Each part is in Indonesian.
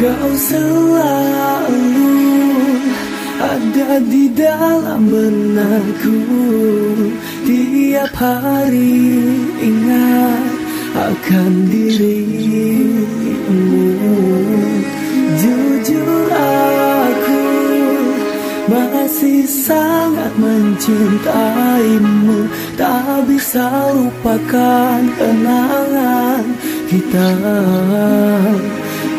Kau selalu ada di dalam benakku. Tiap hari ingat akan dirimu. Jujur aku masih sangat mencintaimu. Tak bisa lupakan kenangan kita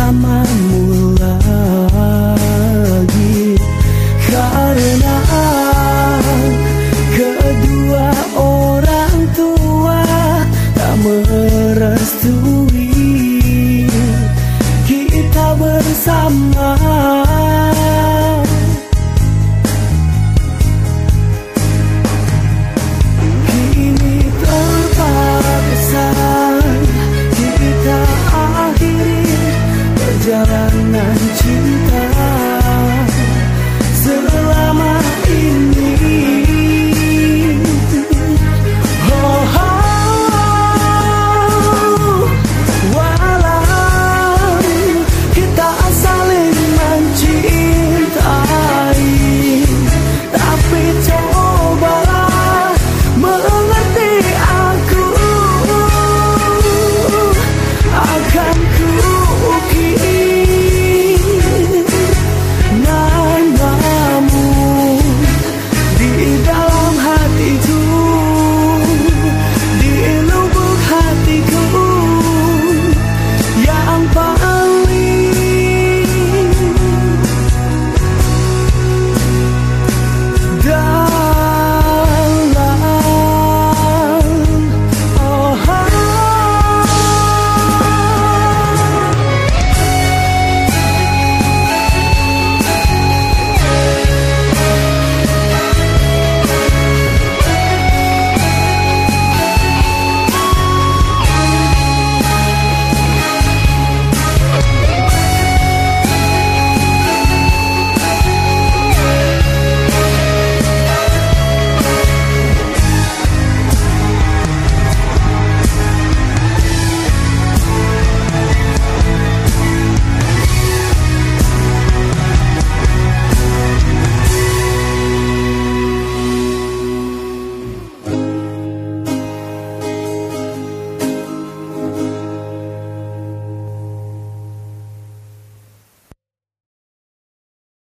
bersamamu lagi. Karena kedua orang tua tak merestui Kita bersama cinta selama ini.